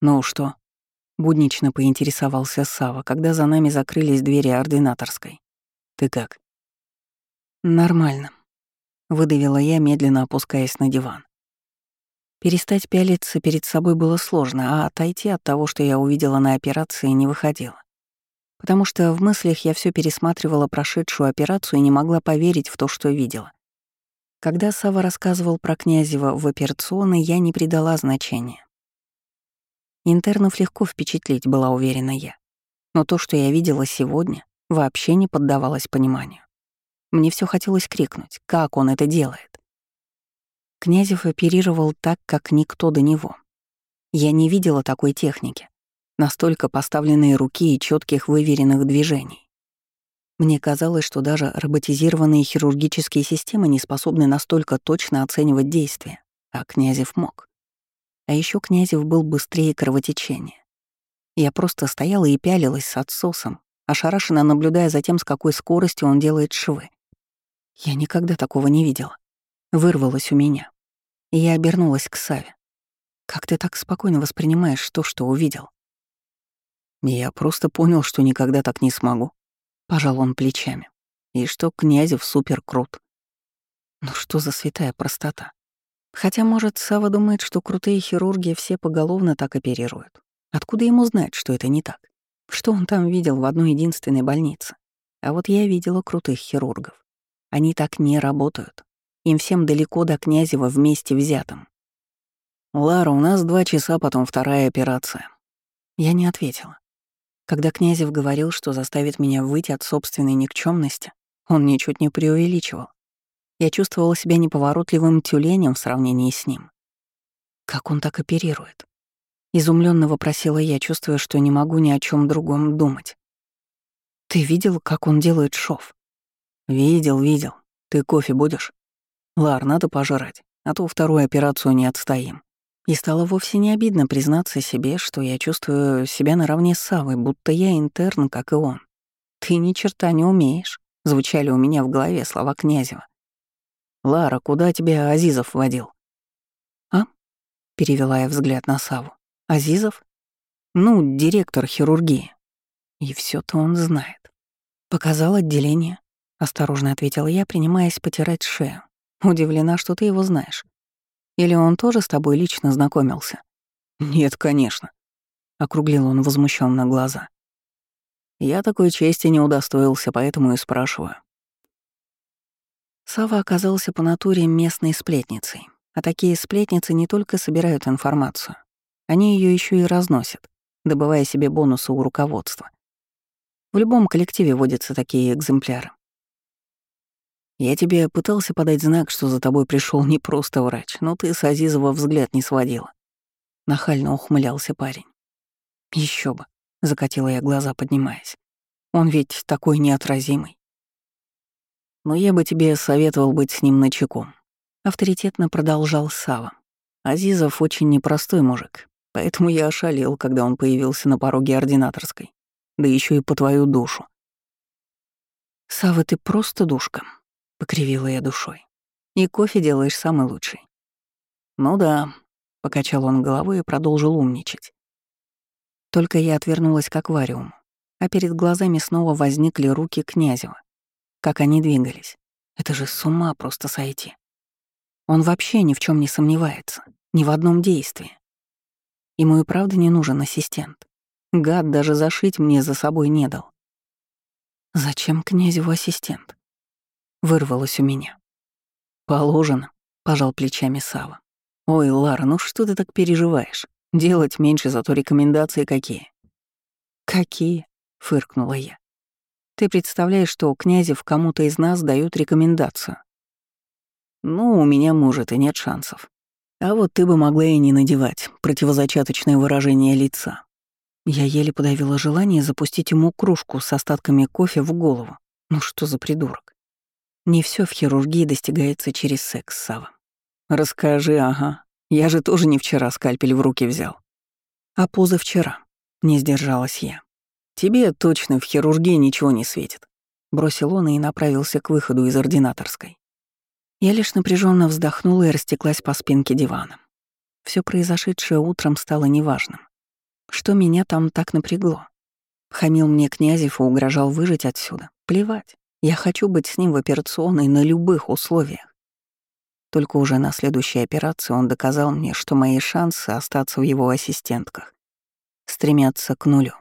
«Ну что?» — буднично поинтересовался Сава, когда за нами закрылись двери ординаторской. «Ты как?» «Нормально», — выдавила я, медленно опускаясь на диван. Перестать пялиться перед собой было сложно, а отойти от того, что я увидела на операции, не выходило. Потому что в мыслях я все пересматривала прошедшую операцию и не могла поверить в то, что видела. Когда Сава рассказывал про Князева в операционной, я не придала значения. Интернов легко впечатлить, была уверена я. Но то, что я видела сегодня, вообще не поддавалось пониманию. Мне все хотелось крикнуть, как он это делает. Князев оперировал так, как никто до него. Я не видела такой техники, настолько поставленные руки и четких выверенных движений. Мне казалось, что даже роботизированные хирургические системы не способны настолько точно оценивать действия, а Князев мог. А еще Князев был быстрее кровотечения. Я просто стояла и пялилась с отсосом, ошарашенно наблюдая за тем, с какой скоростью он делает швы. Я никогда такого не видела. Вырвалось у меня. И я обернулась к Саве. «Как ты так спокойно воспринимаешь то, что увидел?» «Я просто понял, что никогда так не смогу», — пожал он плечами. «И что Князев супер крут». Ну что за святая простота? Хотя, может, Сава думает, что крутые хирурги все поголовно так оперируют. Откуда ему знать, что это не так? Что он там видел в одной единственной больнице? А вот я видела крутых хирургов. Они так не работают. Им всем далеко до Князева вместе взятым. «Лара, у нас два часа, потом вторая операция». Я не ответила. Когда Князев говорил, что заставит меня выйти от собственной никчемности, он ничуть не преувеличивал. Я чувствовала себя неповоротливым тюленем в сравнении с ним. Как он так оперирует? Изумленно вопросила я, чувствуя, что не могу ни о чем другом думать. Ты видел, как он делает шов? Видел, видел. Ты кофе будешь? Лар, надо пожрать, а то вторую операцию не отстоим. И стало вовсе не обидно признаться себе, что я чувствую себя наравне с Савой, будто я интерн, как и он. «Ты ни черта не умеешь», — звучали у меня в голове слова Князева. «Лара, куда тебя Азизов водил?» «А?» — перевела я взгляд на Саву. «Азизов?» «Ну, директор хирургии». И все то он знает. «Показал отделение», — осторожно ответила я, принимаясь потирать шею. Удивлена, что ты его знаешь. Или он тоже с тобой лично знакомился? Нет, конечно. Округлил он возмущенно глаза. Я такой чести не удостоился, поэтому и спрашиваю. Сава оказался по натуре местной сплетницей. А такие сплетницы не только собирают информацию, они ее еще и разносят, добывая себе бонусы у руководства. В любом коллективе водятся такие экземпляры. Я тебе пытался подать знак, что за тобой пришел не просто врач, но ты с Азизова взгляд не сводила. Нахально ухмылялся парень. Еще бы, закатила я глаза, поднимаясь. Он ведь такой неотразимый. Но я бы тебе советовал быть с ним начеком. Авторитетно продолжал Сава. Азизов очень непростой мужик, поэтому я ошалел, когда он появился на пороге ординаторской. Да еще и по твою душу. Сава, ты просто душка, — покривила я душой. «И кофе делаешь самый лучший». «Ну да», — покачал он головой и продолжил умничать. Только я отвернулась к аквариуму, а перед глазами снова возникли руки Князева. Как они двигались. Это же с ума просто сойти. Он вообще ни в чем не сомневается, ни в одном действии. Ему и правда не нужен ассистент. Гад даже зашить мне за собой не дал. Зачем Князеву ассистент? вырвалось у меня. «Положено», — пожал плечами Сава. «Ой, Лара, ну что ты так переживаешь? Делать меньше, зато рекомендации какие». «Какие?» — фыркнула я. «Ты представляешь, что Князев кому-то из нас дают рекомендацию?» «Ну, у меня, может, и нет шансов. А вот ты бы могла и не надевать противозачаточное выражение лица». Я еле подавила желание запустить ему кружку с остатками кофе в голову. Ну что за придурок? Не все в хирургии достигается через секс, Сава. Расскажи, ага. Я же тоже не вчера скальпель в руки взял. А позавчера. Не сдержалась я. Тебе точно в хирургии ничего не светит. Бросил он и направился к выходу из ординаторской. Я лишь напряженно вздохнула и растеклась по спинке дивана. Все произошедшее утром стало неважным. Что меня там так напрягло? Хамил мне Князев и угрожал выжить отсюда. Плевать. Я хочу быть с ним в операционной на любых условиях. Только уже на следующей операции он доказал мне, что мои шансы остаться в его ассистентках стремятся к нулю.